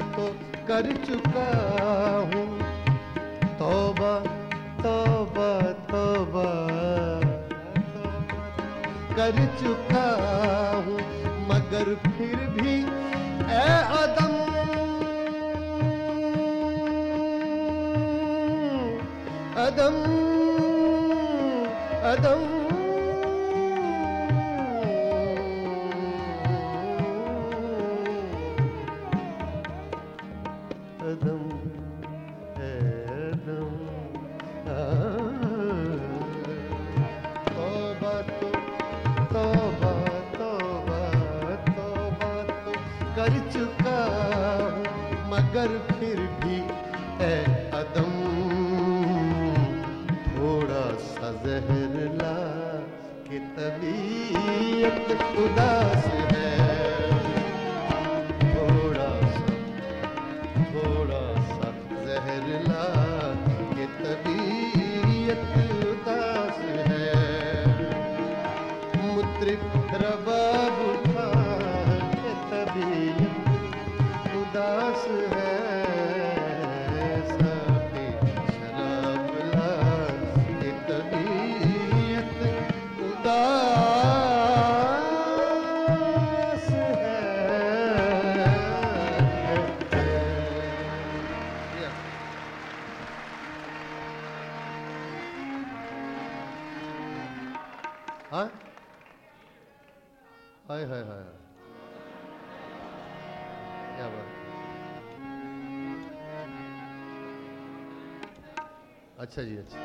तो कर चुका हूँ। तौबा तौबा तौबा। कर चुका हूँ, मगर फिर भी ए अदम। अदम अदम। तबीयत उदास अच्छा जी अच्छा।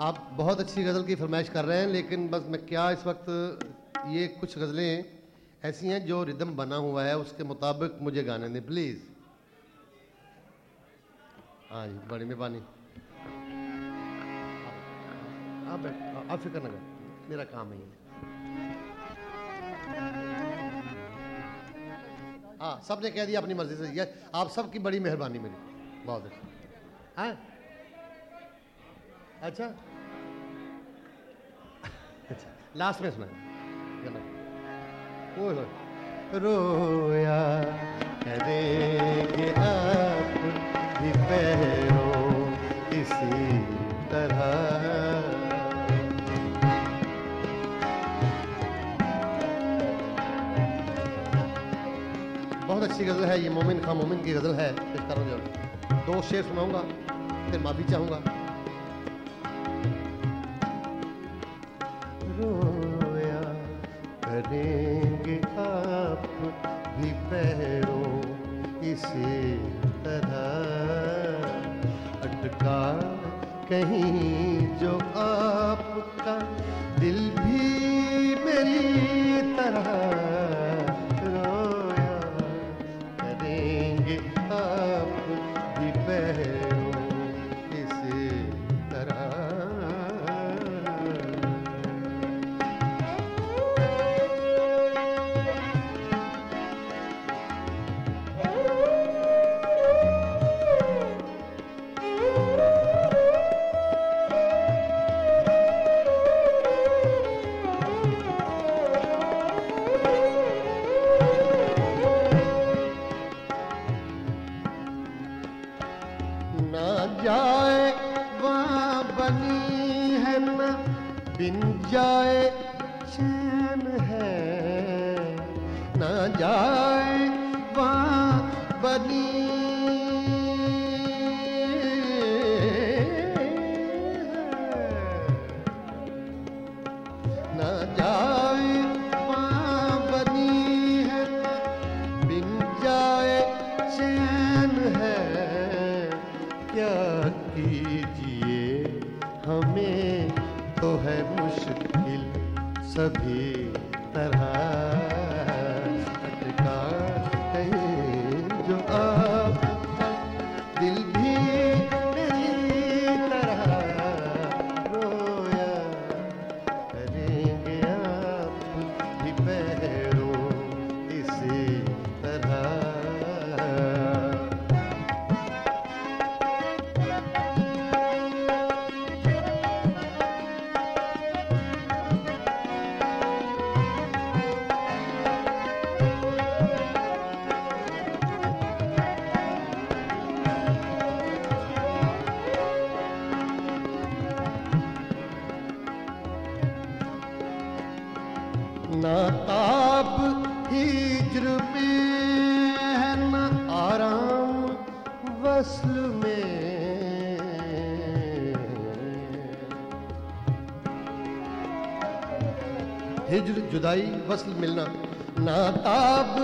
आप बहुत अच्छी गज़ल की फरमाइश कर रहे हैं, लेकिन बस मैं क्या इस वक्त ये कुछ गज़लें ऐसी हैं जो रिदम बना हुआ है, उसके मुताबिक मुझे गाने दें प्लीज़ हाँ जी, बड़ी मेहरबानी। आप बैठ आप फ़िक्र न कर, मेरा काम है हाँ सबने कह दिया अपनी मर्ज़ी से, ये आप सबकी बड़ी मेहरबानी मेरी, बहुत अच्छा हाँ? अच्छा? अच्छा लास्ट में सुना होए। रोया करेंगे आप, भी पैरों इसी तरह। अच्छी गज़ल है, ये मोमिन खां मोमिन की गज़ल है पेश कर रहा दो शेर सुनाऊँगा, फिर माफ़ी चाहूँगा। रोया करेंगे आप भी पैरों इसी तरह। अटका कहीं जो आपका दिल भी मेरी तरह। वसल मिलना ना ताब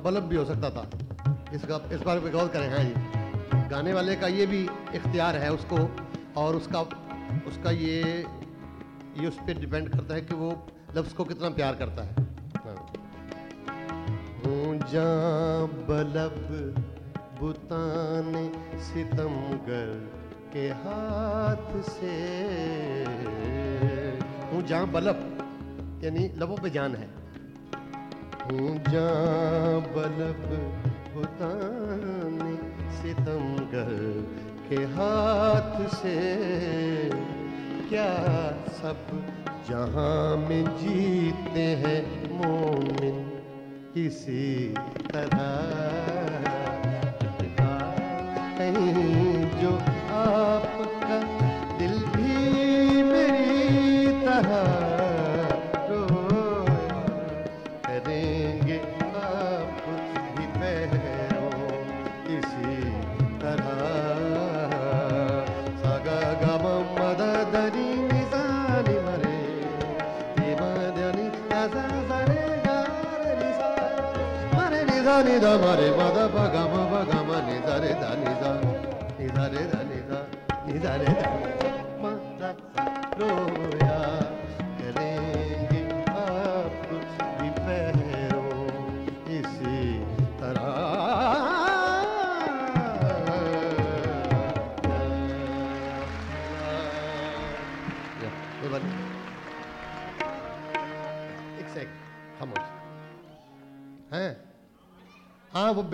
बलब भी हो सकता था। इसका इस बार गौर करें हाँ जी। गाने वाले का ये भी इख्तियार है उसको, और उसका उसका ये ये उस पर डिपेंड करता है कि वो लफ्ज़ को कितना प्यार करता है। हाँ। बलब बुताने सितमगर के हाथ से। हूँ जहाँ बलब यानी लबों पे जान है। जहाँ बलब बुताने सितमगर के हाथ से। क्या सब जहाँ में जीते हैं मोमिन किसी तरह?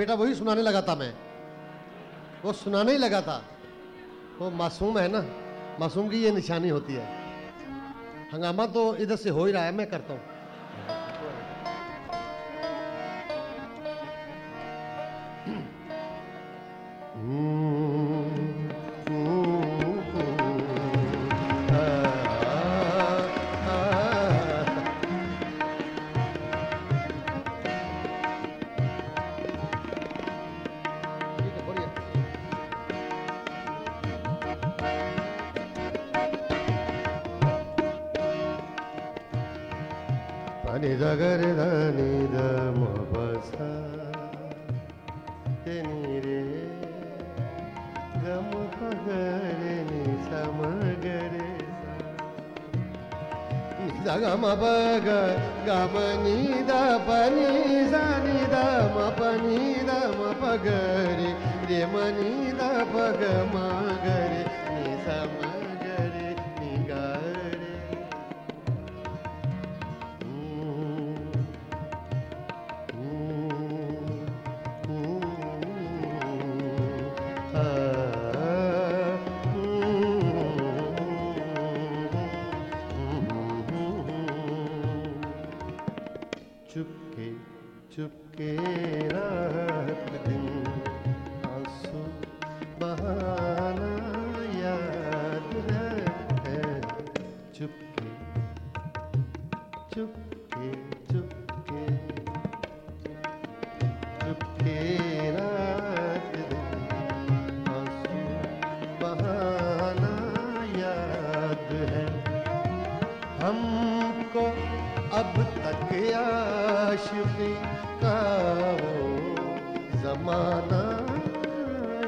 बेटा वही सुनाने लगा था मैं। वो सुनाने ही लगा था। वो मासूम है ना, मासूम की ये निशानी होती है। हंगामा तो इधर से हो ही रहा है, मैं करता हूँ। निरे निगरे जा मनि दपनिस निगरिमानि दग मा निशा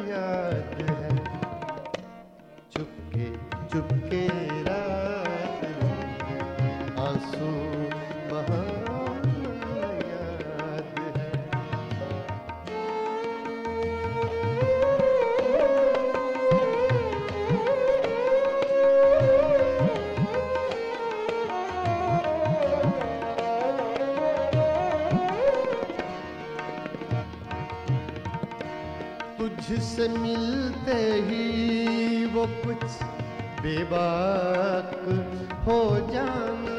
याद है। चुपके चुपके रात तुझसे मिलते ही वो कुछ बेबाक हो जाना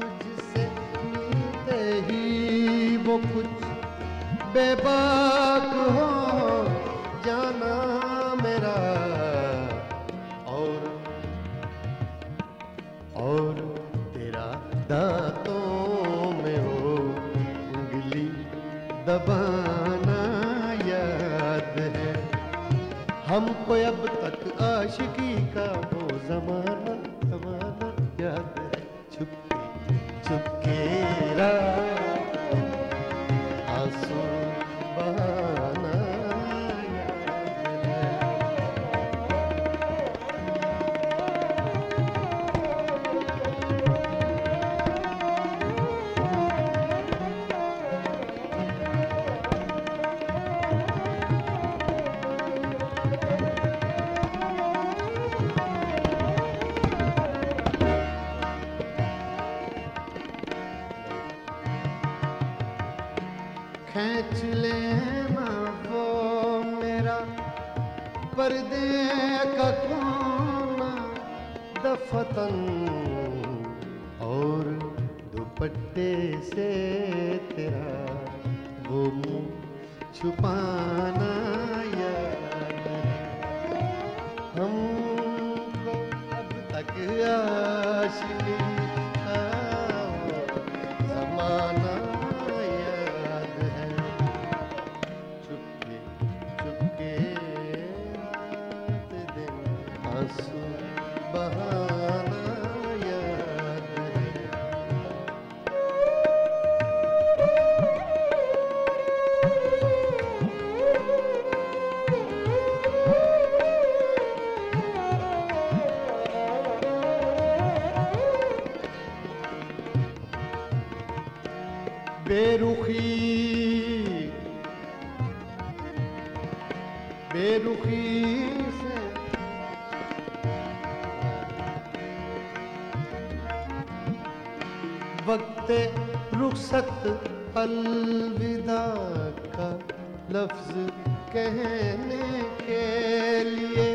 तुझसे मिलते ही वो कुछ बेबाक हमको से वक्त रुखसत अलविदा का लफ्ज कहने के लिए।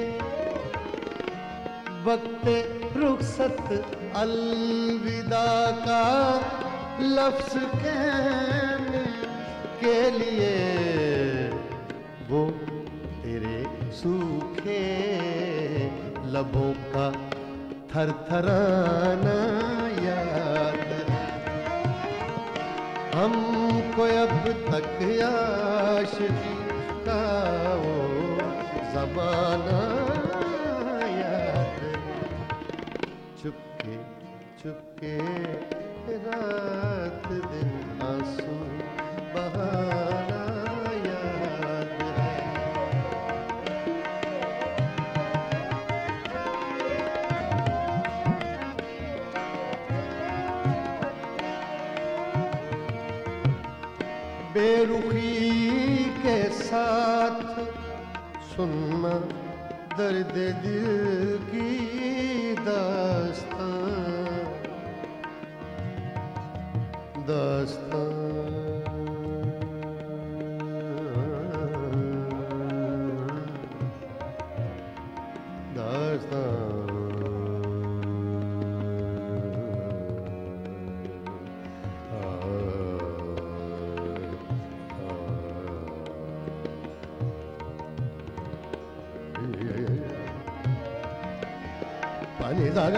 वक्त रुखसत अलविदा का लफ्ज कहने के लिए। वो तेरे सूखे लबों का थरथराना हमको अब तक आशिकी का वो जमाना दर्द दिल da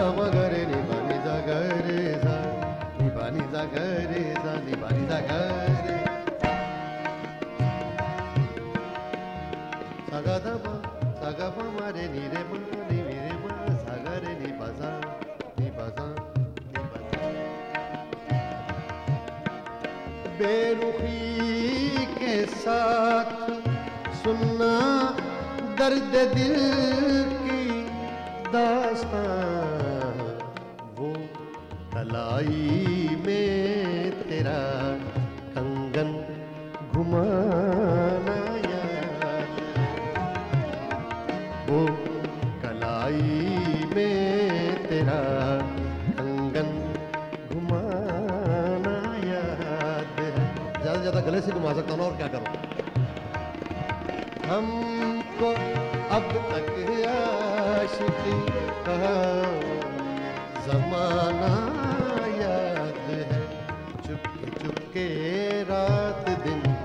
ma sa ga pa ma re ni re ma ni mi re ma sa ga re ni ba za ni ba za ni ba za बेरुखी के साथ सुनना दर्द दिल चुपके रात दिन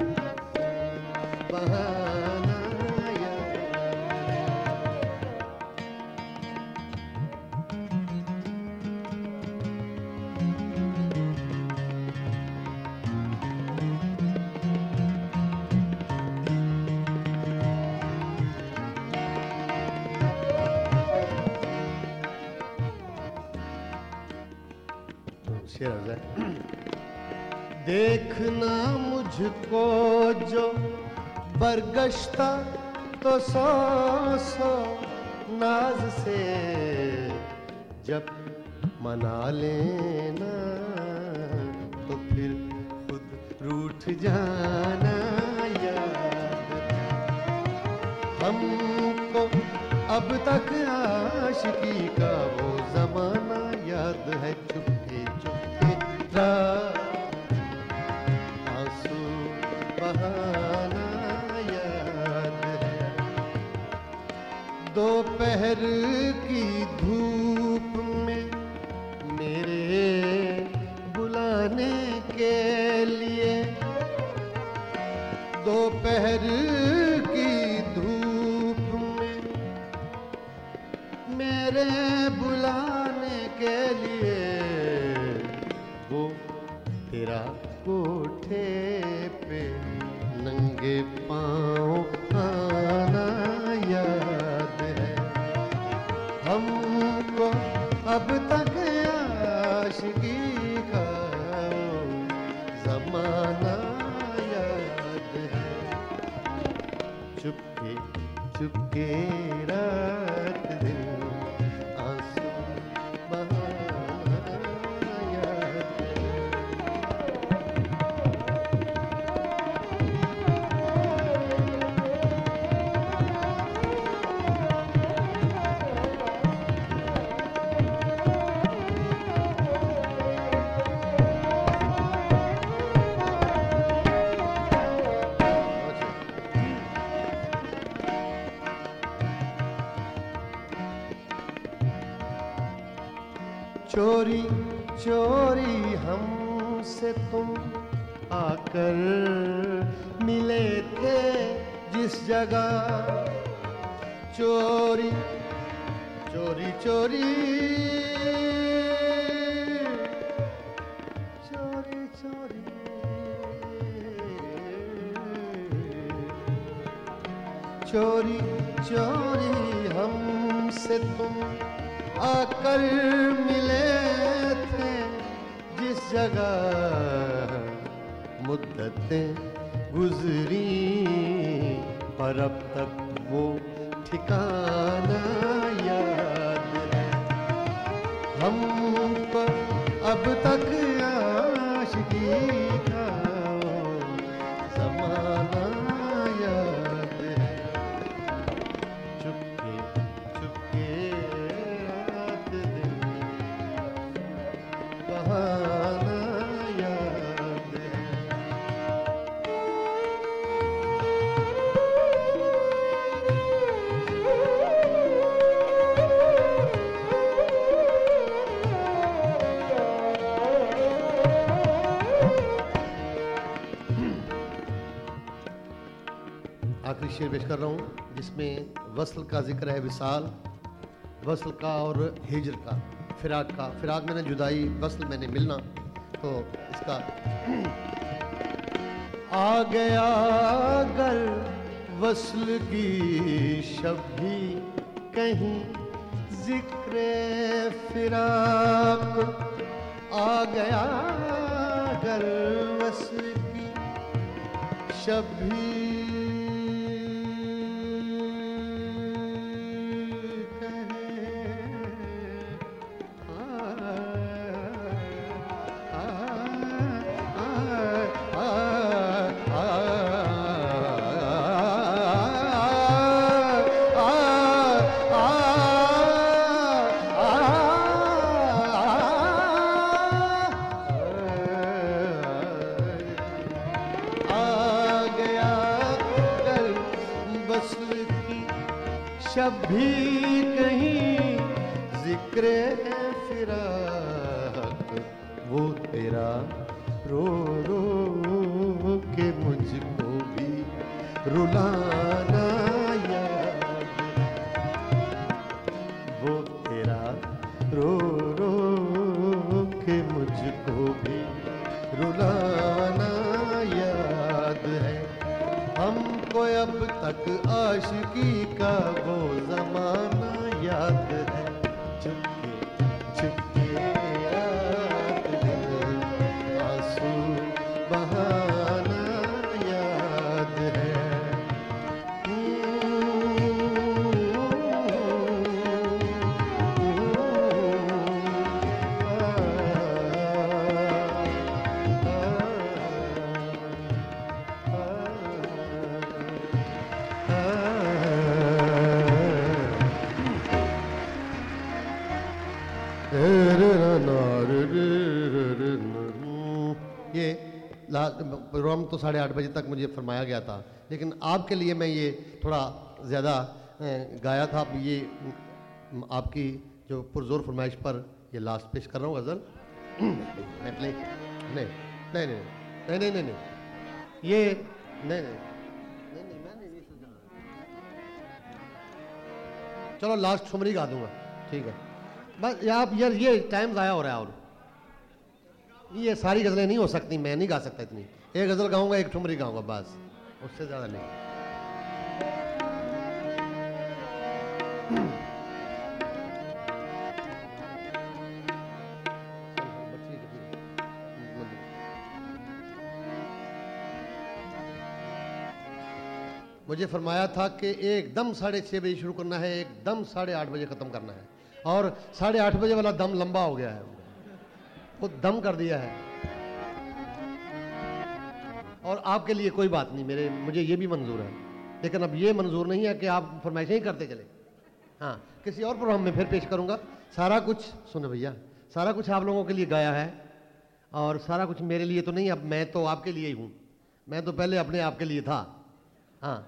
देखना मुझको जो बरगश्ता तो सौ नाज से। जब मना लेना तो फिर खुद रूठ जाना याद। हमको अब तक आशिकी का वो जमाना याद है दोपहर की धूप में मेरे बुलाने के लिए। दोपहर की धूप में मेरे बुलाने के लिए वो तेरा कोठे पे नंगे पाँव चुपके हमसे तुम आकर मिले थे। जिस जगह मुद्दतें गुजरी पर अब तक वो ठिकाना शेर पेश कर रहा हूँ, जिसमें वसल का ज़िक्र है विशाल, वसल का और हिजर का, फिराक का। फिराक मैंने जुदाई, वसल मैंने मिलना तो इसका आ गया अगर वसल की शब्द कहीं, ज़िक्र फिराक आ गया अगर वसल की शब्द प्रोग्राम तो साढ़े आठ बजे तक मुझे फरमाया गया था। लेकिन आपके लिए मैं ये थोड़ा ज़्यादा गाया था। ये आपकी जो पुरजोर फरमाइश पर ये लास्ट पेश कर रहा हूँ, गज़ल। प्ले, नहीं नहीं नहीं नहीं नहीं नहीं नहीं। ये, नहीं नहीं चलो, लास्ट ठुमरी गा दूँगा। ठीक है। बस आप यार ये टाइम ज़ाया हो रहा है और ये सारी गज़लें नहीं हो सकती, मैं नहीं गा सकता इतनी। एक गज़ल गाऊँगा, एक ठुमरी गाऊँगा, बस। उससे ज़्यादा नहीं। मुझे फरमाया था कि एकदम साढ़े छः बजे शुरू करना है, एकदम साढ़े आठ बजे ख़त्म करना है। और साढ़े आठ बजे वाला दम लंबा हो गया है। वो दम कर दिया है। और आपके लिए कोई बात नहीं, मेरे, मुझे ये भी मंजूर है। लेकिन अब ये मंजूर नहीं है कि आप फरमाइशें ही करते चले। हाँ किसी और प्रोग्राम में फिर पेश करूँगा। सारा कुछ, सुनो भैया, सारा कुछ आप लोगों के लिए गाया है और सारा कुछ मेरे लिए तो नहीं, अब मैं तो आपके लिए ही हूँ। मैं तो पहले अपने आप के लिए था। हाँ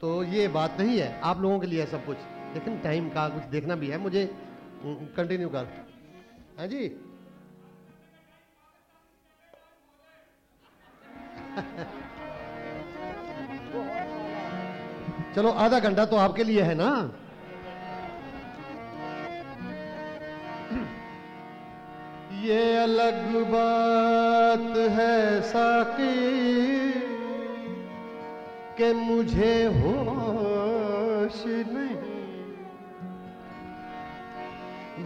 तो ये बात नहीं है, आप लोगों के लिए है सब कुछ। लेकिन टाइम का कुछ देखना भी है, मुझे कंटिन्यू कर। हाँ जी? चलो, आधा घंटा तो आपके लिए है ना? ये अलग बात है साकी, के मुझे होश नहीं।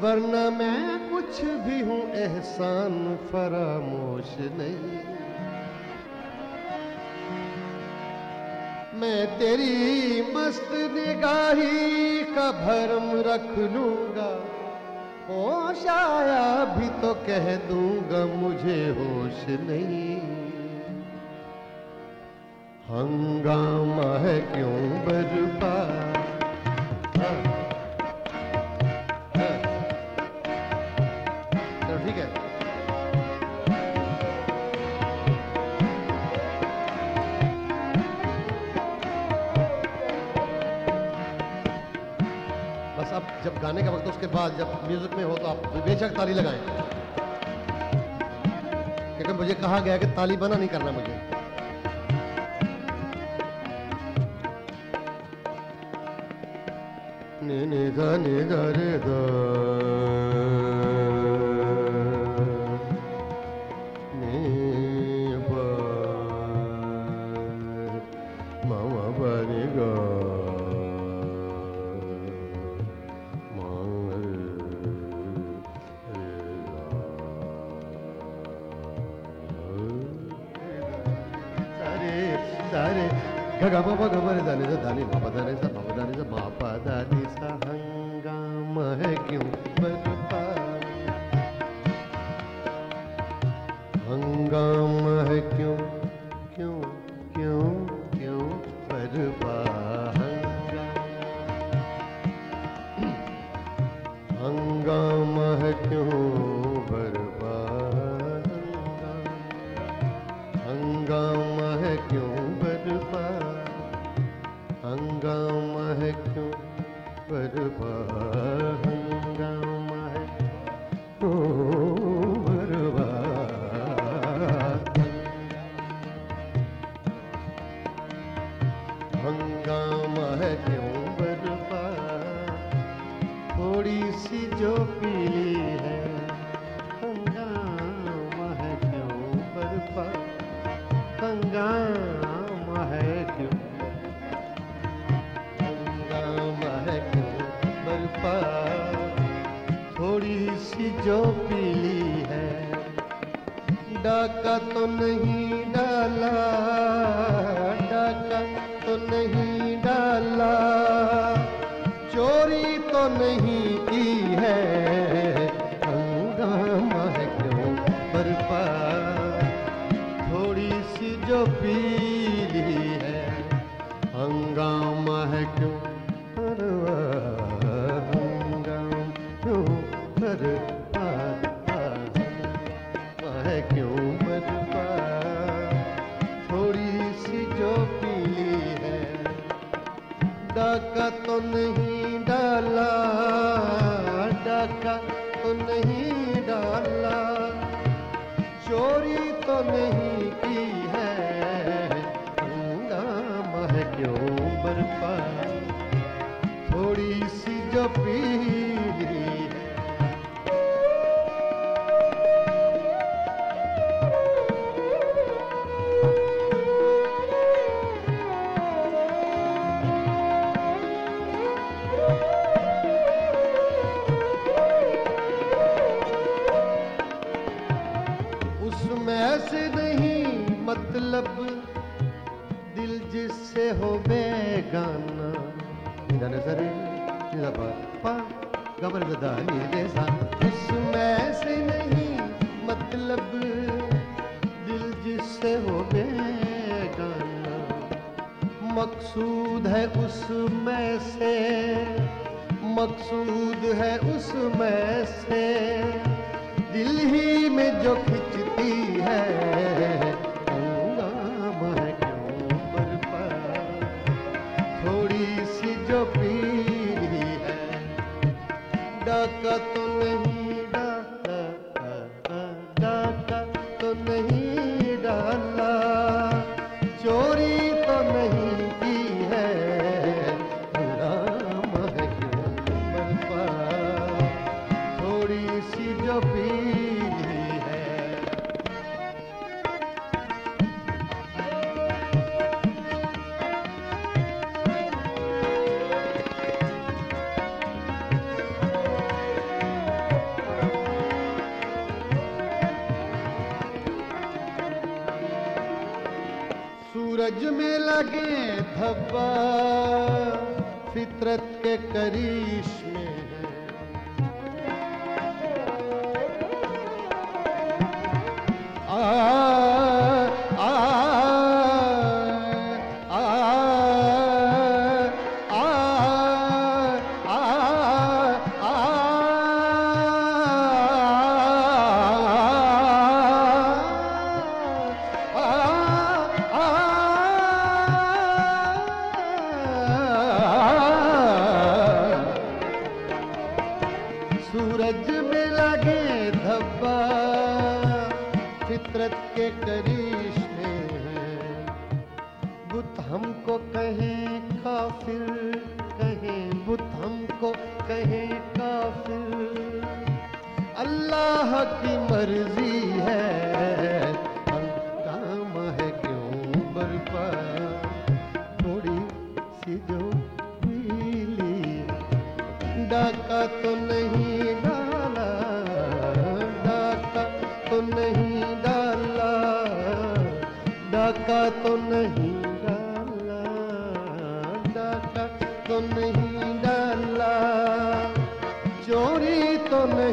वरना मैं कुछ भी हूँ, एहसान, फरामोश नहीं। मैं तेरी मस्त निगाही का भरम रख लूँगा। होश आया भी तो कह दूँगा, मुझे होश नहीं। हंगामा है क्यों बरपा गाने का वक्त उसके बाद जब म्यूज़िक में हो तो आप बेशक ताली लगाएँ। क्योंकि मुझे कहा गया कि ताली बना नहीं करना मुझे। ने ने गा ने गा, रे da सूरज में लगे धब्बा फितरत के करिश्मे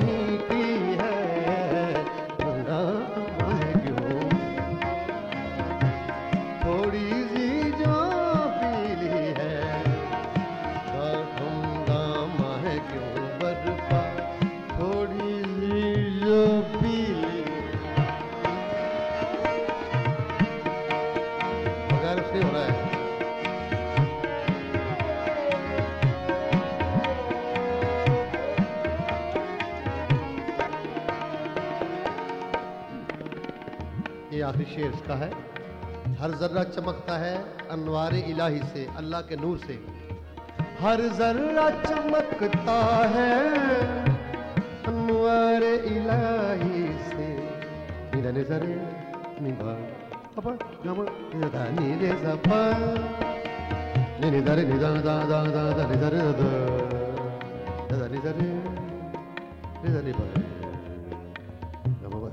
Hari उसका है। हर जर्रा चमकता है अनवार इलाही से, अल्लाह के नूर से। हर जर्रा चमकता है अनवार इलाही से। निधन जरे निभा ಅಪ್ಪ ಗಮ ನಿದ ನೀರೆ ಸಪ್ಪ ನಿನಿದರೆ ನಿಧನ ದ ದ ದ ದ ನಿದರೆ ದ ದ ನಿದರೆ ನಿದರೆ ಬ ಗಮ ಬ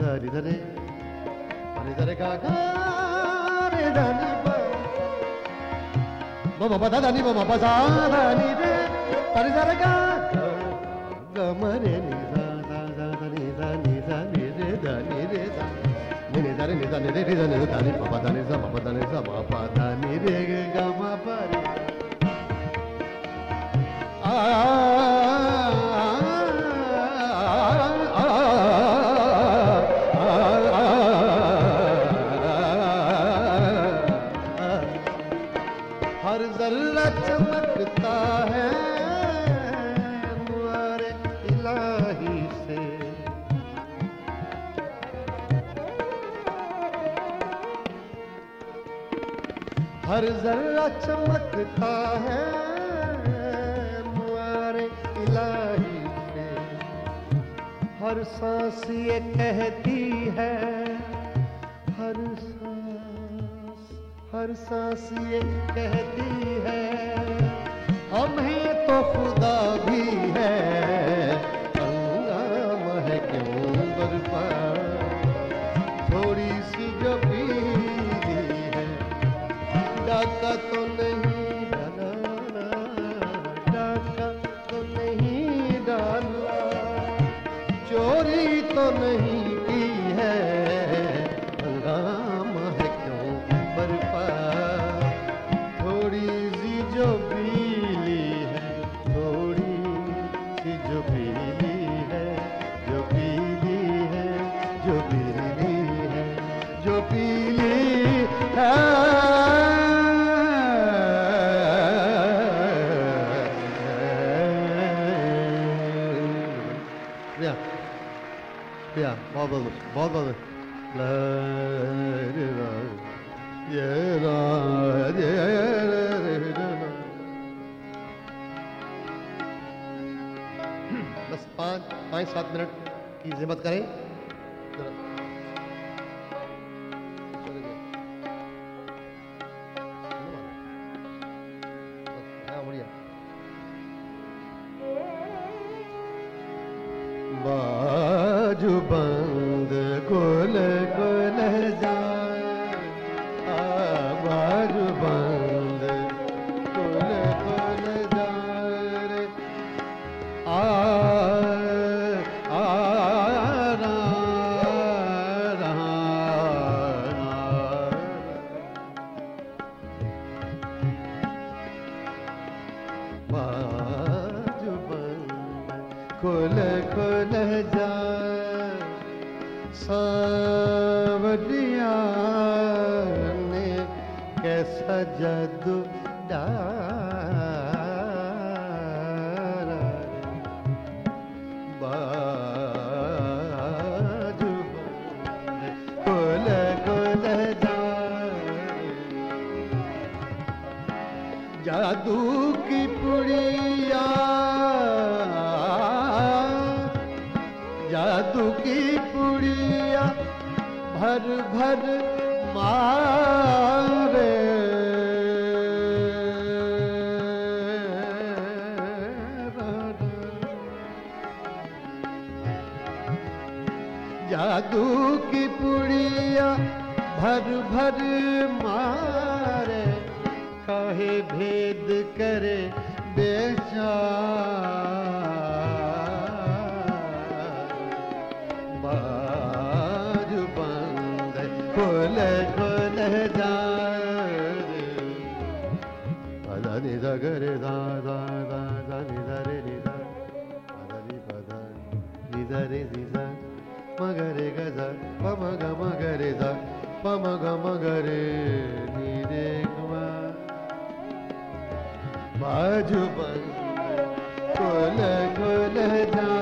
ದ ನಿದರೆ మమ పదని మమ పసాదని తని సరగా గమరే ఆ चमकता है मुआरे इलाही में। हर सांस ये कहती है, हर सांस हर सांस ये कहती है, हम ही तो खुदा या बहुत बहुत बहुत बहुत ये ये बस पाँच पाँच, सात मिनट की हिम्मत करें। जादू की पुड़िया। जादू की पुड़िया भर भर मारे। जादू की पुड़िया भर भर मारे। कहे भेद करे बेचार। बाज बंद, खोल खोल जा नि दा ग रे दा दा दा दा नि दा रे नि दा दा नि प नि दा रे नि दा म ग रे ग दा प म ग म ग रे दा प म ग म ग रे नि रे ग म बाजू बंद खुल खुल जा।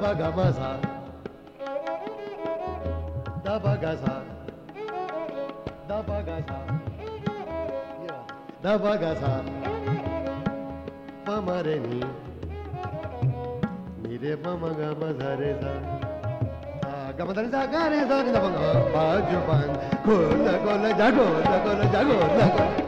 सा ग ध प ग म सा ध प ग सा ध प ग सा ध प ग सा प म रे नि नि रे प म ग म ध रे सा ग म ध रे सा ग रे सा नि ध प ग बाजू बंद खोल खोल जा खोल खोल जा खोल खोल ए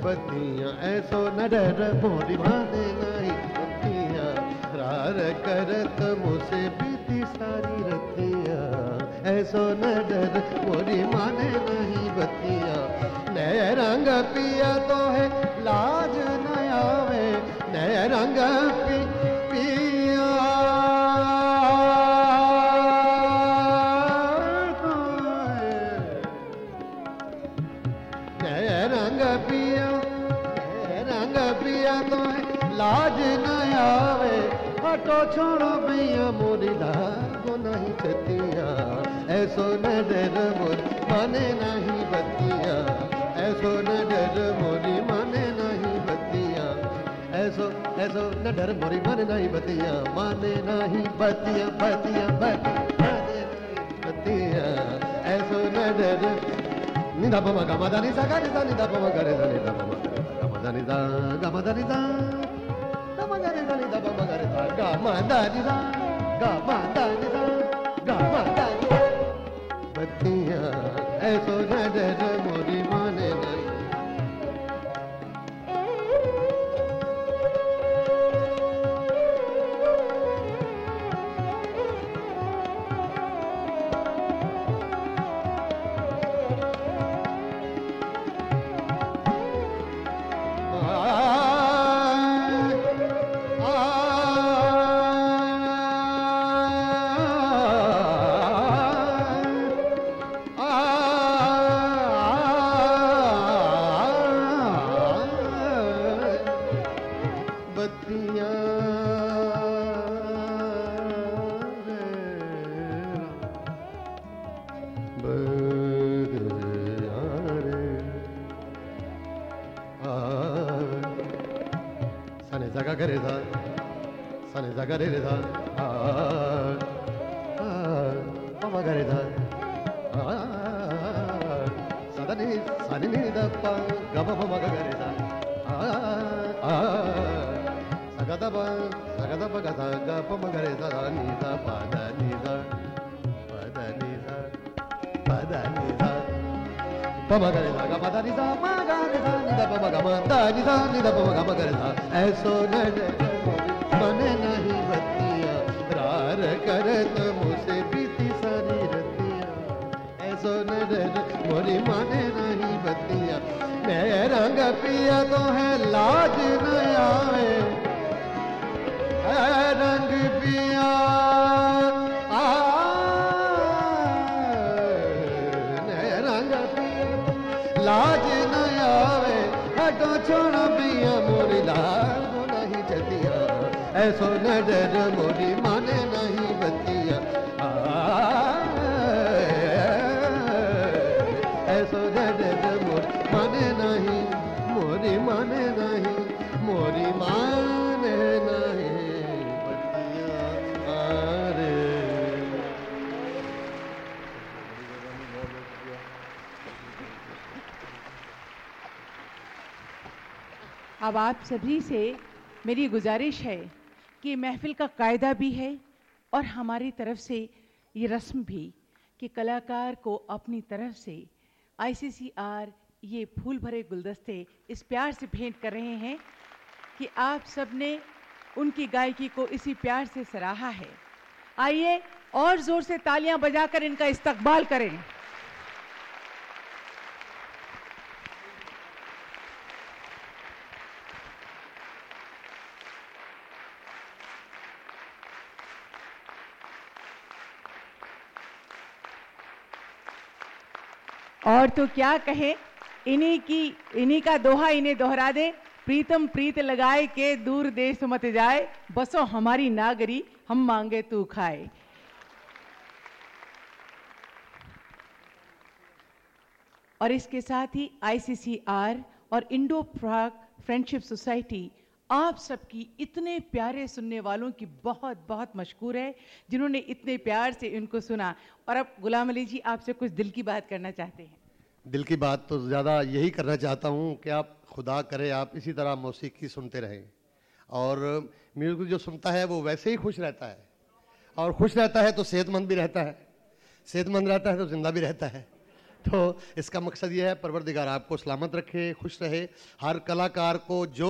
नहीं बत्तियाँ ऐसो न डर माने नहीं बतिया रार करत मुझसे बीती सारी रतिया। ऐसो न डर माने नहीं बतिया। नया रंग पिया तो है, लाज नया वे नया रंग छोड़ो भैया मोरी धागो नहीं छतिया। ऐसो न डर मोरी माने नहीं बतिया। ऐसो न डर मोरी माने नहीं बतिया। ऐसो ऐसो न डर मोरी माने नहीं बतिया। माने नहीं बतिया बतिया बतिया ऐसो न डर निधा पमा गा, मदा निधा गा निधा निधा पमा गा निधा निधा पमा गा मदा निधा गा मदा निधा गा मदा निधा निधा पमा गा मा दा नी दा गा मा दा नी दा गा मा दा नी दा बत्तियाँ ऐसो नज़र मो द नी द पमा करे था ग प द नी द मा ग नी द नी द पमा ग म द नी द नी द पमा ग म करे था ऐसो नहीं बत्तियाँ रार सारी रतियाँ ऐसो न मोरी माने नहीं बतिया। मैं रंग पिया तो है लाज न है रंग पिया रंग लाज न आवे हटो छोड़ो पिया मोरी लाज नहीं चतिया ऐसो न डर मोरी माने अब आप सभी से मेरी गुजारिश है कि महफिल का कायदा भी है और हमारी तरफ़ से ये रस्म भी कि कलाकार को अपनी तरफ़ से आईसीसीआर ये फूल भरे गुलदस्ते इस प्यार से भेंट कर रहे हैं कि आप सबने उनकी गायकी को इसी प्यार से सराहा है। आइए और ज़ोर से तालियाँ बजाकर इनका इस्तकबाल करें। और तो क्या कहे? इन्हीं की, इन्हीं का दोहा इन्हें दोहरा दे। प्रीतम प्रीत लगाए के दूर देश मत जाए। बसो हमारी नागरी, हम मांगे तू खाए। और इसके साथ ही आईसीसीआर और इंडो प्राग फ्रेंडशिप सोसाइटी आप सबकी इतने प्यारे सुनने वालों की बहुत बहुत मशहूर है, जिन्होंने इतने प्यार से इनको सुना। और अब गुलाम अली जी आपसे कुछ दिल की बात करना चाहते हैं। दिल की बात तो ज़्यादा यही करना चाहता हूँ कि आप खुदा करे, आप इसी तरह मौसीकी सुनते रहें। और म्यूज़िक जो सुनता है, वो वैसे ही खुश रहता है। और खुश रहता है तो सेहतमंद भी रहता है। सेहतमंद रहता है तो ज़िंदा भी रहता है। तो इसका मकसद यह है, परवरदिगार, आपको सलामत रखे, खुश रहे। हर कलाकार को जो